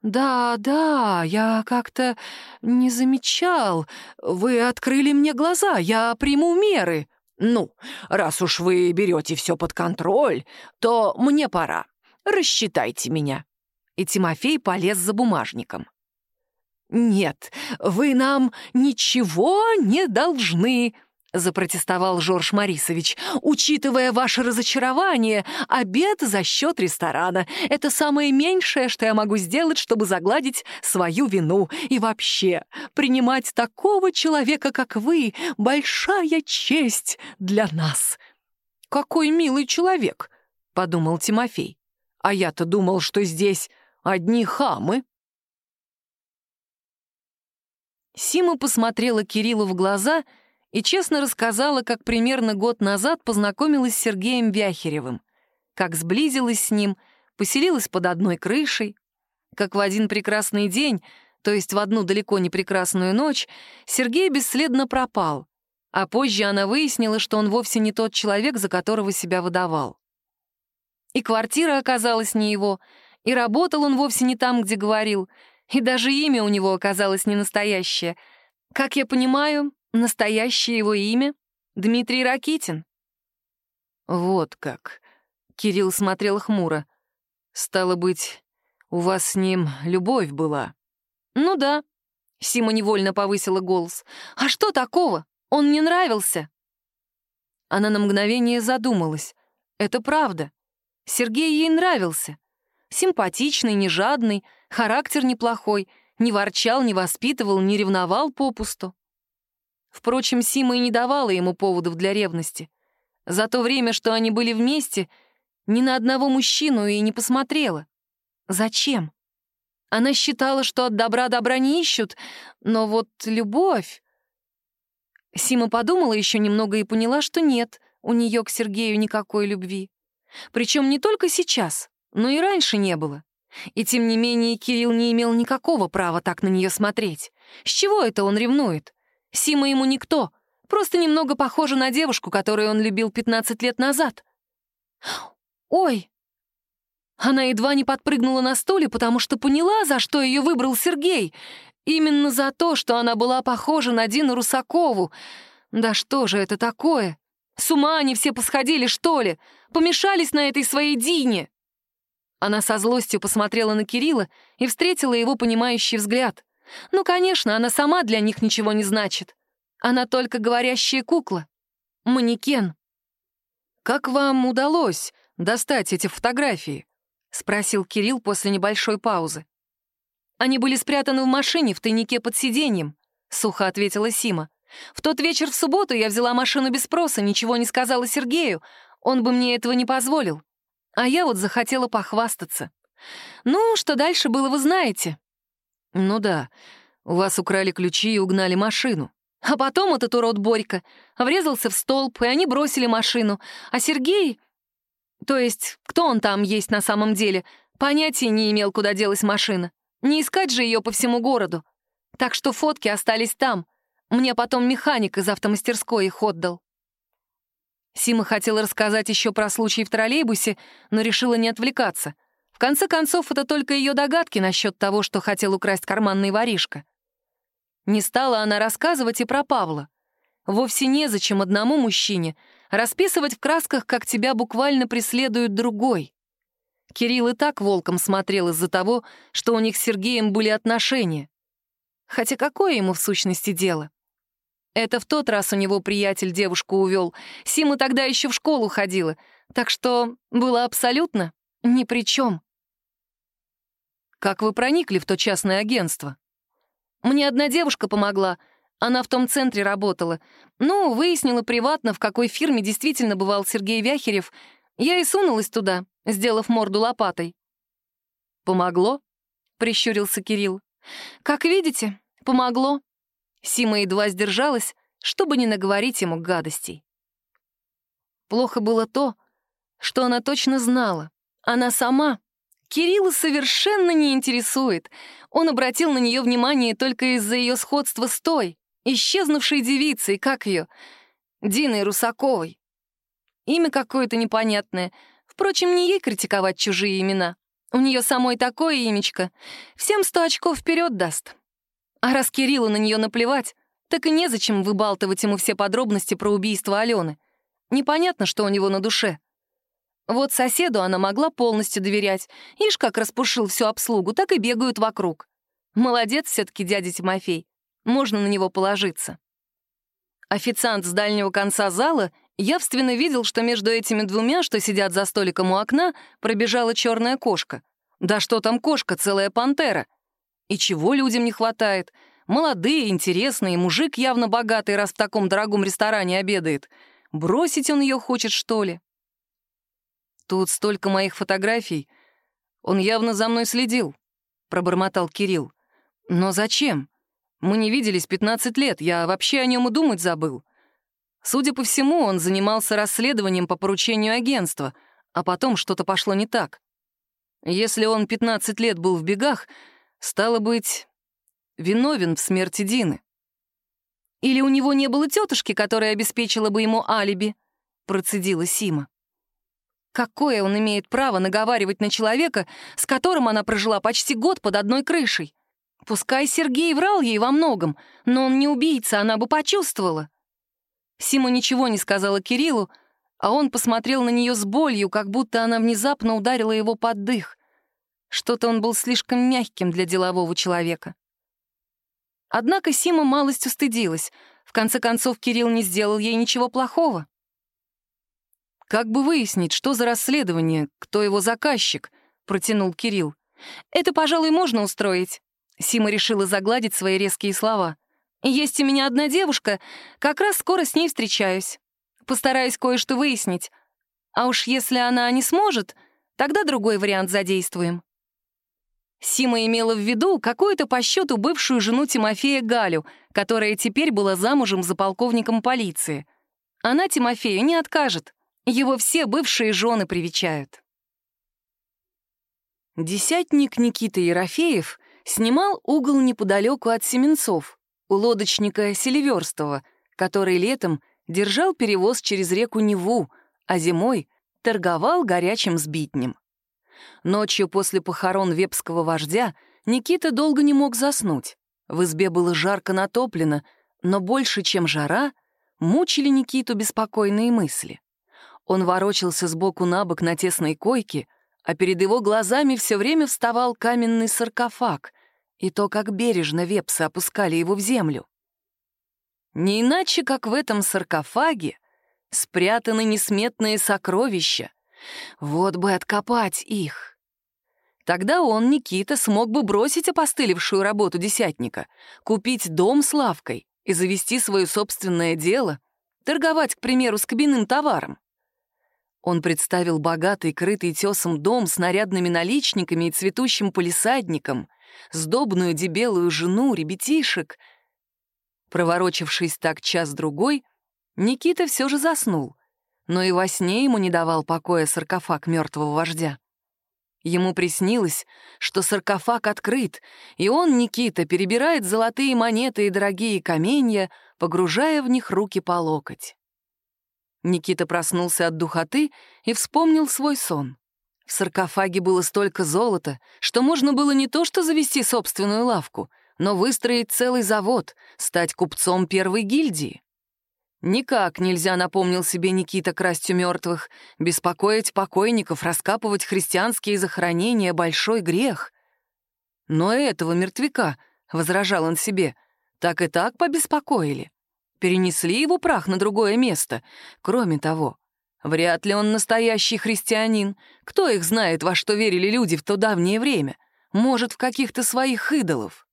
«Да, да, я как-то не замечал. Вы открыли мне глаза, я приму меры». «Ну, раз уж вы берете все под контроль, то мне пора. Рассчитайте меня». И Тимофей полез за бумажником. «Нет, вы нам ничего не должны», — запротестовал Жорж Марисович. «Учитывая ваше разочарование, обед за счет ресторана — это самое меньшее, что я могу сделать, чтобы загладить свою вину. И вообще, принимать такого человека, как вы, — большая честь для нас». «Какой милый человек», — подумал Тимофей. «А я-то думал, что здесь одни хамы». Сима посмотрела Кириллу в глаза — и честно рассказала, как примерно год назад познакомилась с Сергеем Вяхеревым, как сблизилась с ним, поселилась под одной крышей, как в один прекрасный день, то есть в одну далеко не прекрасную ночь, Сергей бесследно пропал, а позже она выяснила, что он вовсе не тот человек, за которого себя выдавал. И квартира оказалась не его, и работал он вовсе не там, где говорил, и даже имя у него оказалось не настоящее. Как я понимаю, Настоящее его имя — Дмитрий Ракитин. Вот как. Кирилл смотрел хмуро. Стало быть, у вас с ним любовь была? Ну да. Сима невольно повысила голос. А что такого? Он мне нравился. Она на мгновение задумалась. Это правда. Сергей ей нравился. Симпатичный, не жадный, характер неплохой, не ворчал, не воспитывал, не ревновал попусту. Впрочем, Сима и не давала ему поводов для ревности. За то время, что они были вместе, ни на одного мужчину и не посмотрела. Зачем? Она считала, что от добра добра не ищут, но вот любовь... Сима подумала еще немного и поняла, что нет у нее к Сергею никакой любви. Причем не только сейчас, но и раньше не было. И тем не менее Кирилл не имел никакого права так на нее смотреть. С чего это он ревнует? Сима ему никто, просто немного похожа на девушку, которую он любил 15 лет назад. «Ой!» Она едва не подпрыгнула на стуле, потому что поняла, за что ее выбрал Сергей. Именно за то, что она была похожа на Дину Русакову. Да что же это такое? С ума они все посходили, что ли? Помешались на этой своей Дине. Она со злостью посмотрела на Кирилла и встретила его понимающий взгляд. Ну, конечно, она сама для них ничего не значит. Она только говорящая кукла. Манекен. «Как вам удалось достать эти фотографии?» — спросил Кирилл после небольшой паузы. «Они были спрятаны в машине в тайнике под сиденьем», — сухо ответила Сима. «В тот вечер в субботу я взяла машину без спроса, ничего не сказала Сергею. Он бы мне этого не позволил. А я вот захотела похвастаться. Ну, что дальше было, вы знаете. «Ну да, у вас украли ключи и угнали машину». А потом этот урод Борька врезался в столб, и они бросили машину. А Сергей... То есть, кто он там есть на самом деле, понятия не имел, куда делась машина. Не искать же ее по всему городу. Так что фотки остались там. Мне потом механик из автомастерской их отдал. Сима хотела рассказать еще про случай в троллейбусе, но решила не отвлекаться — конце концов, это только ее догадки насчет того, что хотел украсть карманный воришка. Не стала она рассказывать и про Павла. Вовсе незачем одному мужчине расписывать в красках, как тебя буквально преследует другой. Кирилл и так волком смотрел из-за того, что у них с Сергеем были отношения. Хотя какое ему в сущности дело? Это в тот раз у него приятель девушку увел. Сима тогда еще в школу ходила, так что было абсолютно ни при чем. Как вы проникли в то частное агентство? Мне одна девушка помогла. Она в том центре работала. Ну, выяснила приватно, в какой фирме действительно бывал Сергей Вяхерев. Я и сунулась туда, сделав морду лопатой. «Помогло?» — прищурился Кирилл. Как видите, помогло. Сима едва сдержалась, чтобы не наговорить ему гадостей. Плохо было то, что она точно знала. Она сама. Кирилла совершенно не интересует. Он обратил на нее внимание только из-за ее сходства с той, исчезнувшей девицей, как ее, Диной Русаковой. Имя какое-то непонятное. Впрочем, не ей критиковать чужие имена. У нее самой такое имечко. Всем сто очков вперед даст. А раз Кириллу на нее наплевать, так и незачем выбалтывать ему все подробности про убийство Алены. Непонятно, что у него на душе. Вот соседу она могла полностью доверять. Ишь, как распушил всю обслугу, так и бегают вокруг. Молодец все-таки дядя Тимофей. Можно на него положиться. Официант с дальнего конца зала явственно видел, что между этими двумя, что сидят за столиком у окна, пробежала черная кошка. Да что там кошка, целая пантера. И чего людям не хватает? Молодые, интересные, мужик явно богатый, раз в таком дорогом ресторане обедает. Бросить он ее хочет, что ли? Тут столько моих фотографий. Он явно за мной следил, пробормотал Кирилл. Но зачем? Мы не виделись 15 лет, я вообще о нем и думать забыл. Судя по всему, он занимался расследованием по поручению агентства, а потом что-то пошло не так. Если он 15 лет был в бегах, стало быть, виновен в смерти Дины. Или у него не было тетушки, которая обеспечила бы ему алиби, процедила Сима. Какое он имеет право наговаривать на человека, с которым она прожила почти год под одной крышей? Пускай Сергей врал ей во многом, но он не убийца, она бы почувствовала. Сима ничего не сказала Кириллу, а он посмотрел на нее с болью, как будто она внезапно ударила его под дых. Что-то он был слишком мягким для делового человека. Однако Сима малость устыдилась. В конце концов, Кирилл не сделал ей ничего плохого. «Как бы выяснить, что за расследование, кто его заказчик?» — протянул Кирилл. «Это, пожалуй, можно устроить». Сима решила загладить свои резкие слова. Есть у меня одна девушка, как раз скоро с ней встречаюсь. Постараюсь кое-что выяснить. А уж если она не сможет, тогда другой вариант задействуем». Сима имела в виду какую-то по счету бывшую жену Тимофея Галю, которая теперь была замужем за полковником полиции. Она Тимофею не откажет. Его все бывшие жены привечают. Десятник Никита Ерофеев снимал угол неподалеку от Семенцов, у лодочника Селиверстова, который летом держал перевоз через реку Неву, а зимой торговал горячим сбитнем. Ночью после похорон вепского вождя Никита долго не мог заснуть. В избе было жарко натоплено, но больше, чем жара, мучили Никиту беспокойные мысли. Он ворочался сбоку на бок на тесной койке, а перед его глазами все время вставал каменный саркофаг, и то, как бережно вепсы опускали его в землю. Не иначе, как в этом саркофаге спрятаны несметные сокровища. Вот бы откопать их. Тогда он, Никита, смог бы бросить опостылевшую работу десятника, купить дом с лавкой и завести свое собственное дело, торговать, к примеру, с кабинным товаром. Он представил богатый, крытый тесом дом с нарядными наличниками и цветущим полисадником, сдобную дебелую жену, ребятишек. Проворочившись так час-другой, Никита все же заснул, но и во сне ему не давал покоя саркофаг мертвого вождя. Ему приснилось, что саркофаг открыт, и он, Никита, перебирает золотые монеты и дорогие каменья, погружая в них руки по локоть. Никита проснулся от духоты и вспомнил свой сон. В саркофаге было столько золота, что можно было не то что завести собственную лавку, но выстроить целый завод, стать купцом первой гильдии. Никак нельзя, напомнил себе Никита, красть у мертвых, беспокоить покойников, раскапывать христианские захоронения — большой грех. Но этого мертвяка, — возражал он себе, — так и так побеспокоили. Перенесли его прах на другое место. Кроме того, Вряд ли он настоящий христианин. Кто их знает, во что верили люди в то давнее время? Может, в каких-то своих идолов.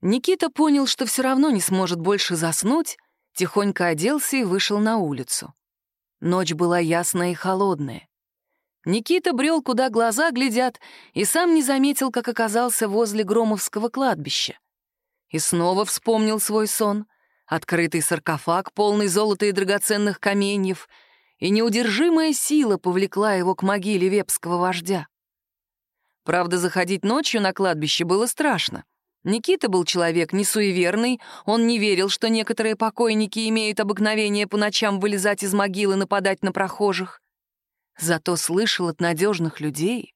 Никита понял, что все равно не сможет больше заснуть, тихонько оделся и вышел на улицу. Ночь была ясная и холодная. Никита брел, куда глаза глядят, и сам не заметил, как оказался возле Громовского кладбища. И снова вспомнил свой сон. Открытый саркофаг, полный золота и драгоценных каменьев, и неудержимая сила повлекла его к могиле вепского вождя. Правда, заходить ночью на кладбище было страшно. Никита был человек не суеверный, он не верил, что некоторые покойники имеют обыкновение по ночам вылезать из могилы нападать на прохожих. Зато слышал от надежных людей,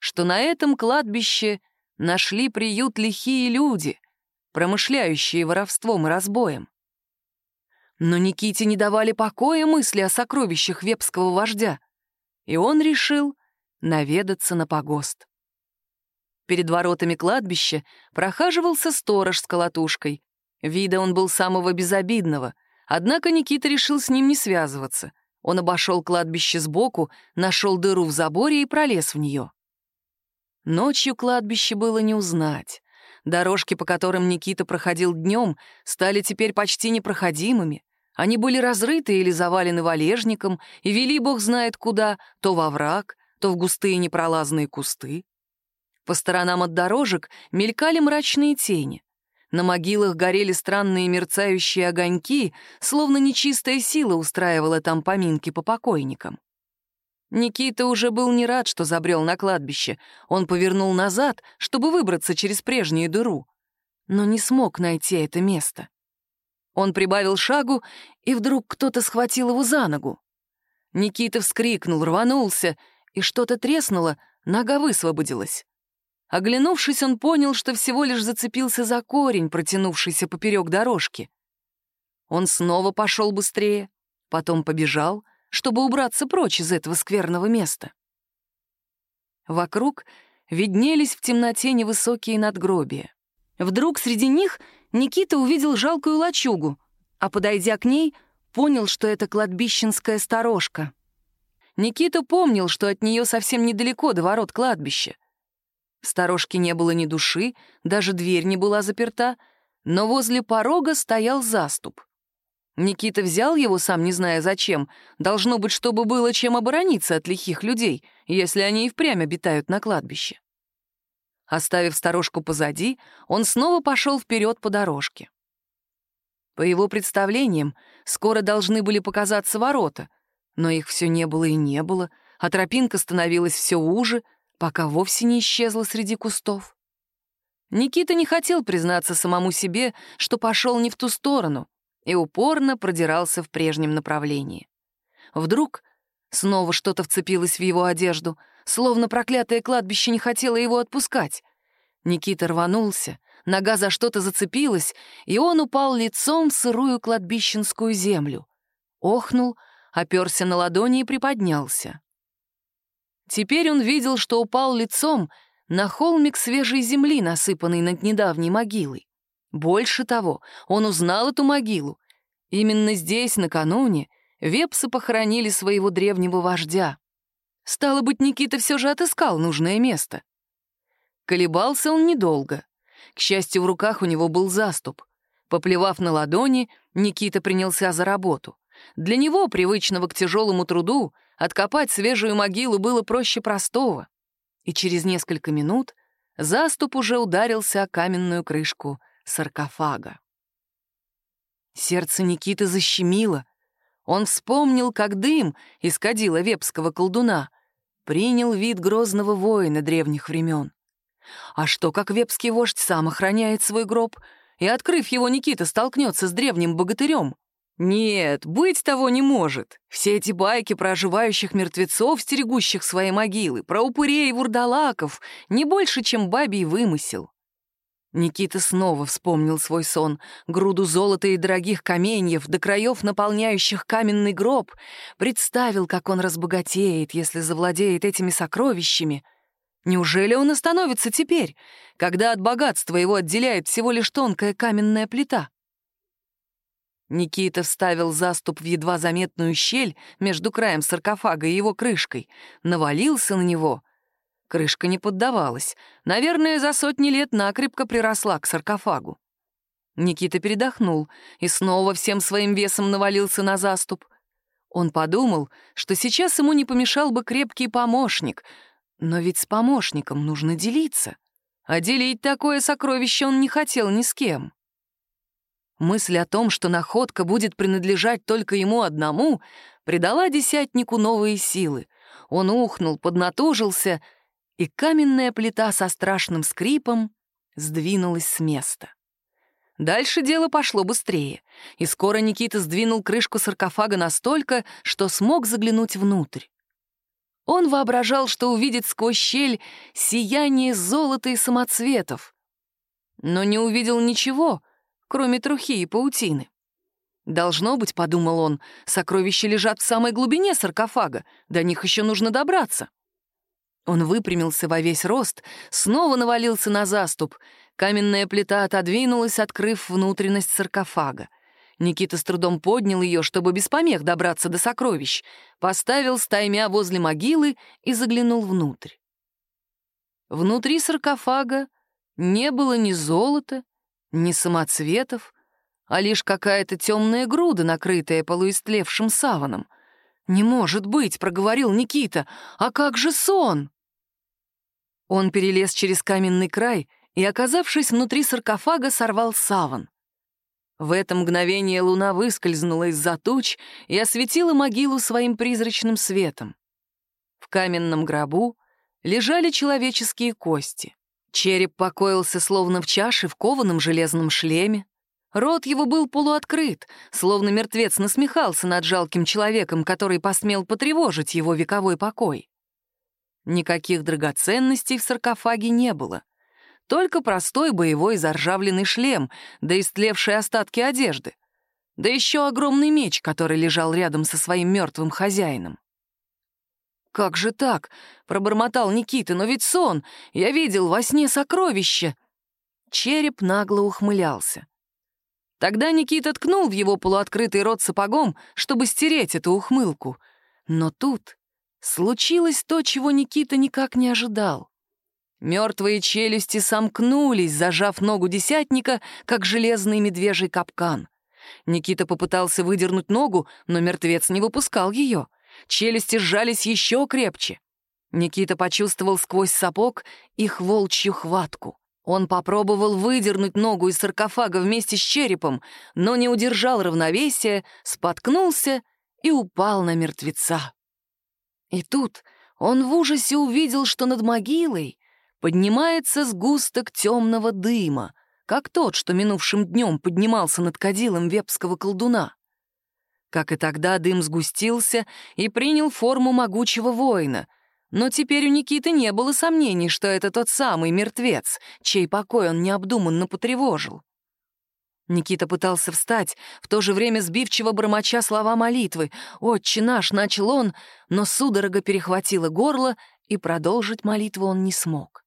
что на этом кладбище нашли приют лихие люди, промышляющие воровством и разбоем. Но Никите не давали покоя мысли о сокровищах вепского вождя, и он решил наведаться на погост. Перед воротами кладбища прохаживался сторож с колотушкой. Вида он был самого безобидного, однако Никита решил с ним не связываться. Он обошел кладбище сбоку, нашел дыру в заборе и пролез в нее. Ночью кладбище было не узнать. Дорожки, по которым Никита проходил днем, стали теперь почти непроходимыми. Они были разрыты или завалены валежником и вели бог знает куда, то во враг, то в густые непролазные кусты. По сторонам от дорожек мелькали мрачные тени. На могилах горели странные мерцающие огоньки, словно нечистая сила устраивала там поминки по покойникам. Никита уже был не рад, что забрел на кладбище. Он повернул назад, чтобы выбраться через прежнюю дыру, но не смог найти это место. Он прибавил шагу, и вдруг кто-то схватил его за ногу. Никита вскрикнул, рванулся, и что-то треснуло, нога высвободилась. Оглянувшись, он понял, что всего лишь зацепился за корень, протянувшийся поперек дорожки. Он снова пошел быстрее, потом побежал, чтобы убраться прочь из этого скверного места. Вокруг виднелись в темноте невысокие надгробия. Вдруг среди них Никита увидел жалкую лачугу, а, подойдя к ней, понял, что это кладбищенская сторожка. Никита помнил, что от нее совсем недалеко до ворот кладбища. В сторожке не было ни души, даже дверь не была заперта, но возле порога стоял заступ. Никита взял его, сам не зная зачем, должно быть, чтобы было чем оборониться от лихих людей, если они и впрямь обитают на кладбище. Оставив сторожку позади, он снова пошел вперед по дорожке. По его представлениям, скоро должны были показаться ворота, но их все не было и не было, а тропинка становилась все уже, пока вовсе не исчезла среди кустов. Никита не хотел признаться самому себе, что пошел не в ту сторону, и упорно продирался в прежнем направлении. Вдруг снова что-то вцепилось в его одежду, словно проклятое кладбище не хотело его отпускать. Никита рванулся, нога за что-то зацепилась, и он упал лицом в сырую кладбищенскую землю. Охнул, оперся на ладони и приподнялся. Теперь он видел, что упал лицом на холмик свежей земли, насыпанный над недавней могилой. Больше того, он узнал эту могилу. Именно здесь, накануне, вепсы похоронили своего древнего вождя. Стало быть, Никита все же отыскал нужное место. Колебался он недолго. К счастью, в руках у него был заступ. Поплевав на ладони, Никита принялся за работу. Для него, привычного к тяжелому труду, Откопать свежую могилу было проще простого. И через несколько минут заступ уже ударился о каменную крышку саркофага. Сердце Никиты защемило. Он вспомнил, как дым из кадила вепского колдуна принял вид грозного воина древних времен. А что, как вепский вождь сам охраняет свой гроб, и, открыв его, Никита столкнется с древним богатырем? Нет, быть того не может. Все эти байки про оживающих мертвецов, стерегущих свои могилы, про упырей и вурдалаков, не больше, чем бабий вымысел. Никита снова вспомнил свой сон, груду золота и дорогих каменьев, до краев наполняющих каменный гроб, представил, как он разбогатеет, если завладеет этими сокровищами. Неужели он остановится теперь, когда от богатства его отделяет всего лишь тонкая каменная плита? Никита вставил заступ в едва заметную щель между краем саркофага и его крышкой, навалился на него. Крышка не поддавалась. Наверное, за сотни лет накрепко приросла к саркофагу. Никита передохнул и снова всем своим весом навалился на заступ. Он подумал, что сейчас ему не помешал бы крепкий помощник, но ведь с помощником нужно делиться, а делить такое сокровище он не хотел ни с кем. Мысль о том, что находка будет принадлежать только ему одному, придала десятнику новые силы. Он ухнул, поднатужился, и каменная плита со страшным скрипом сдвинулась с места. Дальше дело пошло быстрее, и скоро Никита сдвинул крышку саркофага настолько, что смог заглянуть внутрь. Он воображал, что увидит сквозь щель сияние золота и самоцветов, но не увидел ничего, кроме трухи и паутины. Должно быть, подумал он, сокровища лежат в самой глубине саркофага, до них еще нужно добраться. Он выпрямился во весь рост, снова навалился на заступ. Каменная плита отодвинулась, открыв внутренность саркофага. Никита с трудом поднял ее, чтобы без помех добраться до сокровищ, поставил стаймя возле могилы и заглянул внутрь. Внутри саркофага не было ни золота, ни самоцветов, а лишь какая-то темная груда, накрытая полуистлевшим саваном. «Не может быть!» — проговорил Никита. «А как же сон?» Он перелез через каменный край и, оказавшись внутри саркофага, сорвал саван. В это мгновение луна выскользнула из-за туч и осветила могилу своим призрачным светом. В каменном гробу лежали человеческие кости. Череп покоился словно в чаше в кованом железном шлеме. Рот его был полуоткрыт, словно мертвец насмехался над жалким человеком, который посмел потревожить его вековой покой. Никаких драгоценностей в саркофаге не было. Только простой боевой заржавленный шлем, да истлевшие остатки одежды. Да еще огромный меч, который лежал рядом со своим мертвым хозяином. «Как же так?» — пробормотал Никита. «Но ведь сон! Я видел во сне сокровище!» Череп нагло ухмылялся. Тогда Никита ткнул в его полуоткрытый рот сапогом, чтобы стереть эту ухмылку. Но тут случилось то, чего Никита никак не ожидал. Мертвые челюсти сомкнулись, зажав ногу десятника, как железный медвежий капкан. Никита попытался выдернуть ногу, но мертвец не выпускал ее. Челюсти сжались еще крепче. Никита почувствовал сквозь сапог их волчью хватку. Он попробовал выдернуть ногу из саркофага вместе с черепом, но не удержал равновесия, споткнулся и упал на мертвеца. И тут он в ужасе увидел, что над могилой поднимается сгусток темного дыма, как тот, что минувшим днем поднимался над кадилом вепского колдуна. Как и тогда, дым сгустился и принял форму могучего воина, но теперь у Никиты не было сомнений, что это тот самый мертвец, чей покой он необдуманно потревожил. Никита пытался встать, в то же время сбивчиво бормоча слова молитвы. «Отче наш!» — начал он, но судорога перехватила горло, и продолжить молитву он не смог.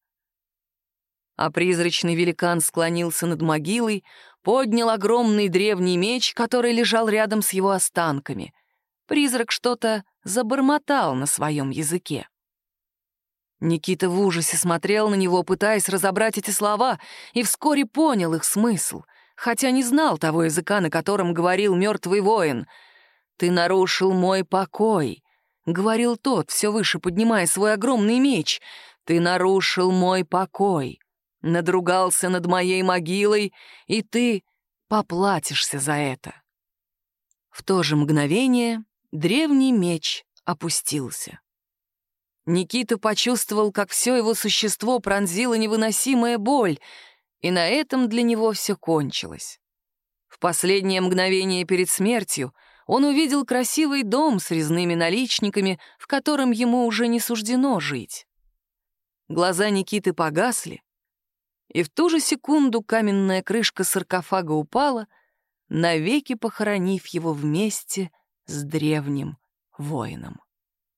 А призрачный великан склонился над могилой, поднял огромный древний меч, который лежал рядом с его останками. Призрак что-то забормотал на своем языке. Никита в ужасе смотрел на него, пытаясь разобрать эти слова, и вскоре понял их смысл — хотя не знал того языка, на котором говорил мертвый воин. «Ты нарушил мой покой», — говорил тот, все выше поднимая свой огромный меч. «Ты нарушил мой покой, надругался над моей могилой, и ты поплатишься за это». В то же мгновение древний меч опустился. Никита почувствовал, как все его существо пронзила невыносимая боль — и на этом для него все кончилось. В последнее мгновение перед смертью он увидел красивый дом с резными наличниками, в котором ему уже не суждено жить. Глаза Никиты погасли, и в ту же секунду каменная крышка саркофага упала, навеки похоронив его вместе с древним воином.